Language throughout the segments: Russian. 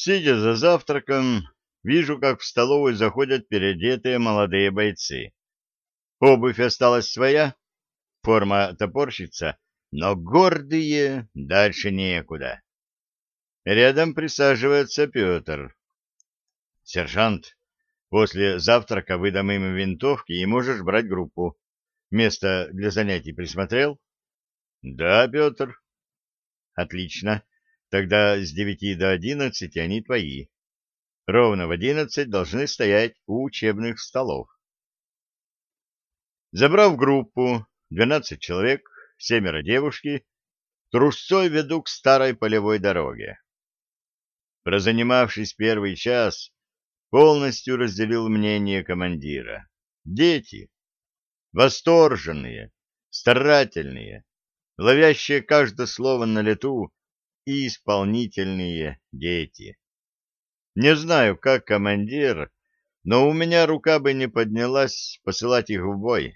Сидя за завтраком, вижу, как в столовую заходят переодетые молодые бойцы. Обувь осталась своя, форма топорщица, но гордые дальше некуда. Рядом присаживается Петр. Сержант, после завтрака выдам им винтовки и можешь брать группу. Место для занятий присмотрел? Да, Петр. Отлично. Тогда с девяти до одиннадцати они твои. Ровно в одиннадцать должны стоять у учебных столов. Забрав группу, двенадцать человек, семеро девушки, трусцой веду к старой полевой дороге. Прозанимавшись первый час, полностью разделил мнение командира. Дети. Восторженные, старательные, ловящие каждое слово на лету и исполнительные дети. Не знаю, как командир, но у меня рука бы не поднялась посылать их в бой.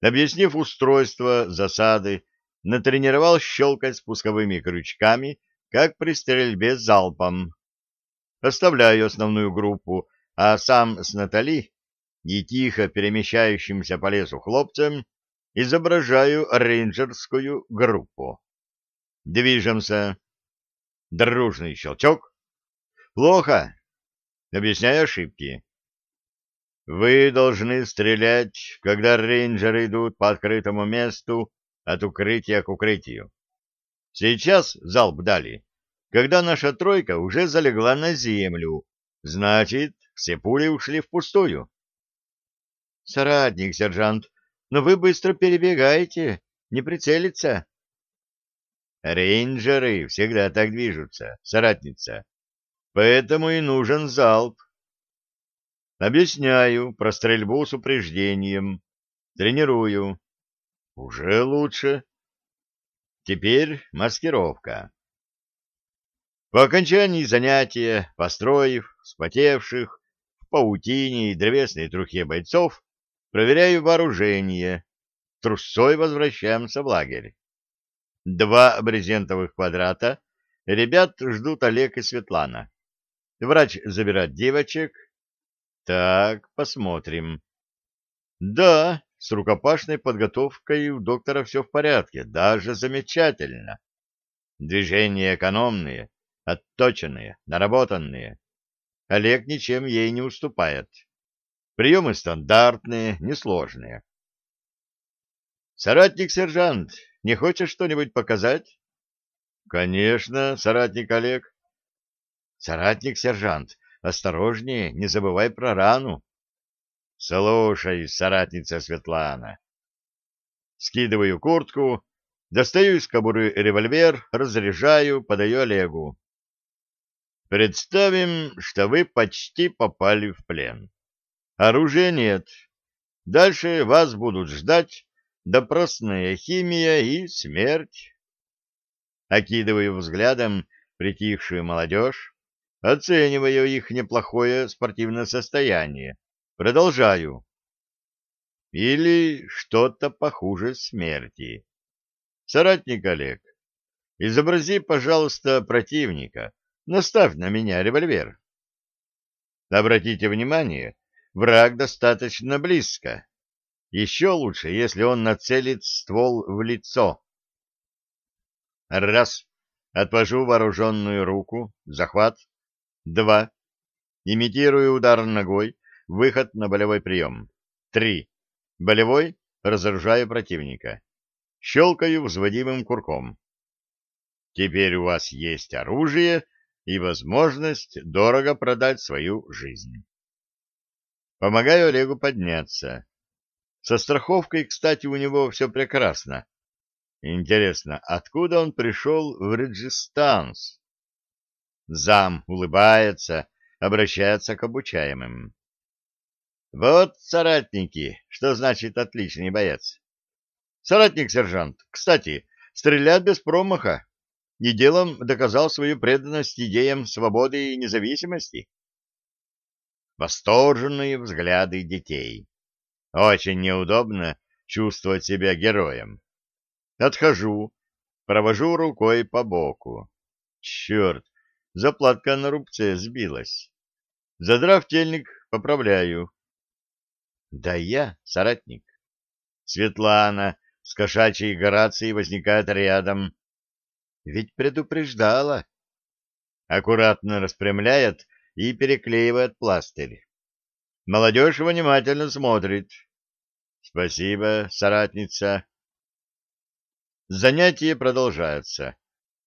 Объяснив устройство засады, натренировал щелкать спусковыми крючками, как при стрельбе залпом. Оставляю основную группу, а сам с Натали и тихо перемещающимся по лесу хлопцем изображаю рейнджерскую группу. Движемся. Дружный щелчок. Плохо. Объясняю ошибки. Вы должны стрелять, когда рейнджеры идут по открытому месту от укрытия к укрытию. Сейчас залп дали, когда наша тройка уже залегла на землю, значит, все пули ушли впустую. Соратник, сержант, но вы быстро перебегаете, не прицелиться. Рейнджеры всегда так движутся, соратница. Поэтому и нужен залп. Объясняю про стрельбу с упреждением. Тренирую. Уже лучше. Теперь маскировка. По окончании занятия, построив, вспотевших, в паутине и древесной трухе бойцов, проверяю вооружение. Трусцой возвращаемся в лагерь. Два брезентовых квадрата. Ребят ждут Олег и Светлана. Врач забирает девочек. Так, посмотрим. Да, с рукопашной подготовкой у доктора все в порядке, даже замечательно. Движения экономные, отточенные, наработанные. Олег ничем ей не уступает. Приемы стандартные, несложные. Соратник-сержант, не хочешь что-нибудь показать? Конечно, соратник Олег. Соратник-сержант, осторожнее, не забывай про рану. Слушай, соратница Светлана. Скидываю куртку, достаю из кобуры револьвер, разряжаю, подаю Олегу. Представим, что вы почти попали в плен. Оружия нет. Дальше вас будут ждать допросная химия и смерть. Окидываю взглядом притихшую молодежь, оцениваю их неплохое спортивное состояние. Продолжаю. Или что-то похуже смерти. Соратник Олег, изобрази, пожалуйста, противника. Наставь на меня револьвер. Обратите внимание, враг достаточно близко. Еще лучше, если он нацелит ствол в лицо. Раз. Отвожу вооруженную руку. Захват. Два. Имитирую удар ногой. Выход на болевой прием. Три. Болевой. Разоружаю противника. Щелкаю взводимым курком. Теперь у вас есть оружие и возможность дорого продать свою жизнь. Помогаю Олегу подняться. Со страховкой, кстати, у него все прекрасно. Интересно, откуда он пришел в Реджистанс? Зам улыбается, обращается к обучаемым. Вот, соратники, что значит отличный боец. Соратник-сержант, кстати, стреляет без промаха и делом доказал свою преданность идеям свободы и независимости. Восторженные взгляды детей. Очень неудобно чувствовать себя героем. Отхожу, провожу рукой по боку. Черт, заплатка на рубце сбилась. Задрав тельник, поправляю. Да я, соратник. Светлана с кошачьей горацией возникает рядом. Ведь предупреждала. Аккуратно распрямляет и переклеивает пластырь. Молодежь внимательно смотрит. Спасибо, соратница. Занятие продолжается.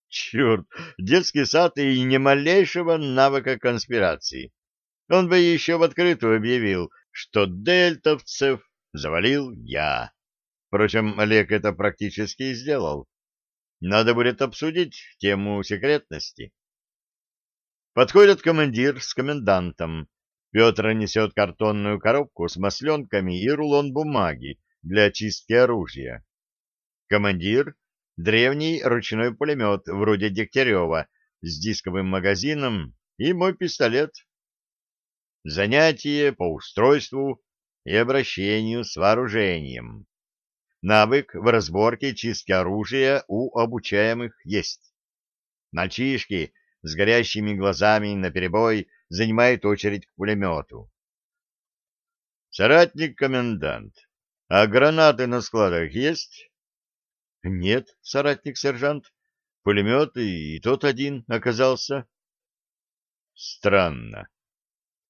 Черт, детский сад и ни малейшего навыка конспирации. Он бы еще в открытую объявил, что дельтовцев завалил я. Впрочем, Олег это практически сделал. Надо будет обсудить тему секретности. Подходит командир с комендантом. Петр несет картонную коробку с масленками и рулон бумаги для очистки оружия. Командир — древний ручной пулемет вроде Дегтярева с дисковым магазином и мой пистолет. Занятие по устройству и обращению с вооружением. Навык в разборке и чистке оружия у обучаемых есть. Мальчишки с горящими глазами наперебой занимают очередь к пулемету. Соратник-комендант, а гранаты на складах есть? Нет, соратник-сержант. Пулемет и тот один оказался. Странно.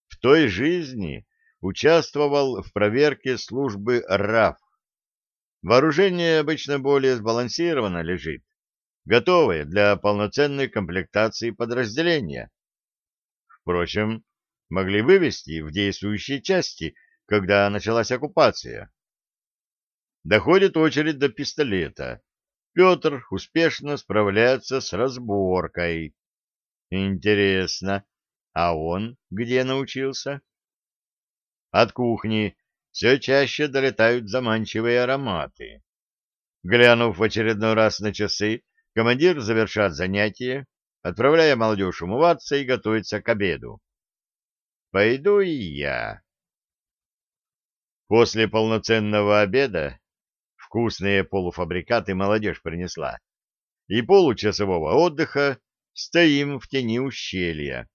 В той жизни участвовал в проверке службы РАФ. Вооружение обычно более сбалансированно лежит, готовое для полноценной комплектации подразделения. Впрочем, могли вывести в действующие части, когда началась оккупация. Доходит очередь до пистолета. Петр успешно справляется с разборкой. Интересно, а он где научился? От кухни все чаще долетают заманчивые ароматы. Глянув в очередной раз на часы, командир завершает занятие, отправляя молодежь умываться и готовиться к обеду. Пойду и я. После полноценного обеда вкусные полуфабрикаты молодежь принесла, и получасового отдыха стоим в тени ущелья.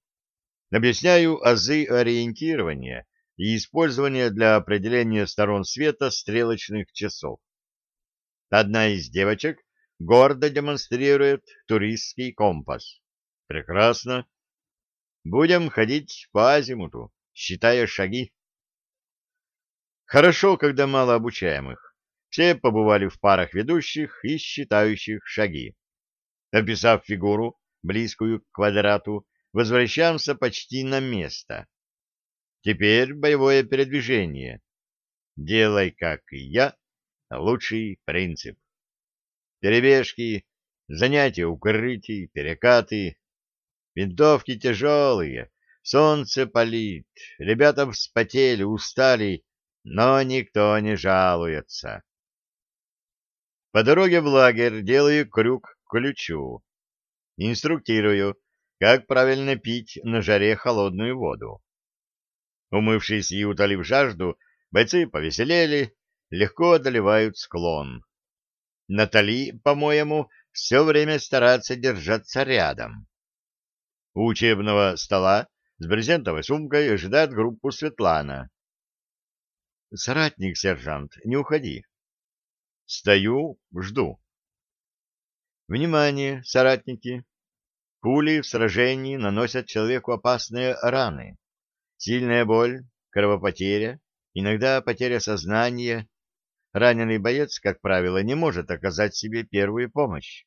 Объясняю азы ориентирования и использования для определения сторон света стрелочных часов. Одна из девочек гордо демонстрирует туристский компас. Прекрасно. Будем ходить по азимуту, считая шаги. Хорошо, когда мало обучаемых. Все побывали в парах ведущих и считающих шаги. Описав фигуру, близкую к квадрату, возвращаемся почти на место. Теперь боевое передвижение. Делай, как и я, лучший принцип. Перебежки, занятия укрытий, перекаты. Винтовки тяжелые, солнце палит, ребята вспотели, устали, но никто не жалуется. По дороге в лагерь делаю крюк к ключу. Инструктирую, как правильно пить на жаре холодную воду. Умывшись и утолив жажду, бойцы повеселели, легко одолевают склон. Натали, по-моему, все время старается держаться рядом. У учебного стола с брезентовой сумкой ожидает группу Светлана. — Соратник, сержант, не уходи. Стою, жду. Внимание, соратники! Пули в сражении наносят человеку опасные раны. Сильная боль, кровопотеря, иногда потеря сознания. Раненый боец, как правило, не может оказать себе первую помощь.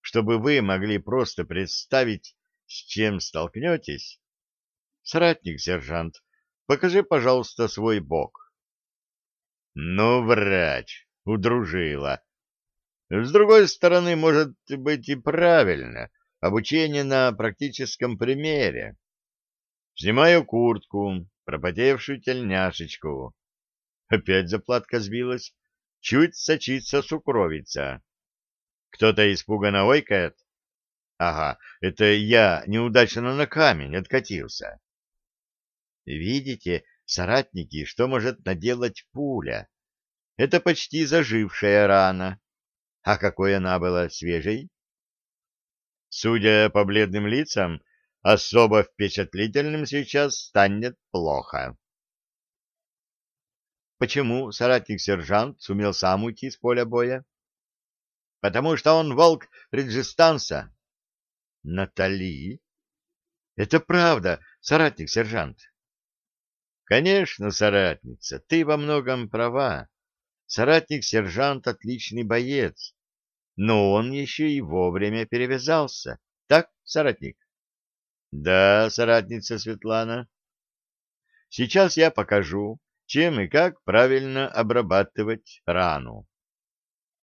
Чтобы вы могли просто представить, с чем столкнетесь, соратник-сержант, покажи, пожалуйста, свой бок. Ну, врач, удружила. С другой стороны, может быть и правильно, обучение на практическом примере. Снимаю куртку, пропотевшую тельняшечку. Опять заплатка сбилась. Чуть сочится сукровица. Кто-то испуганно ойкает. Ага, это я неудачно на камень откатился. Видите, соратники, что может наделать пуля? Это почти зажившая рана. А какой она была свежей? Судя по бледным лицам, особо впечатлительным сейчас станет плохо. Почему соратник-сержант сумел сам уйти с поля боя? Потому что он волк Реджистанса. Натали? Это правда, соратник-сержант. Конечно, соратница, ты во многом права. Соратник-сержант отличный боец, но он еще и вовремя перевязался. Так, соратник? Да, соратница Светлана. Сейчас я покажу, чем и как правильно обрабатывать рану.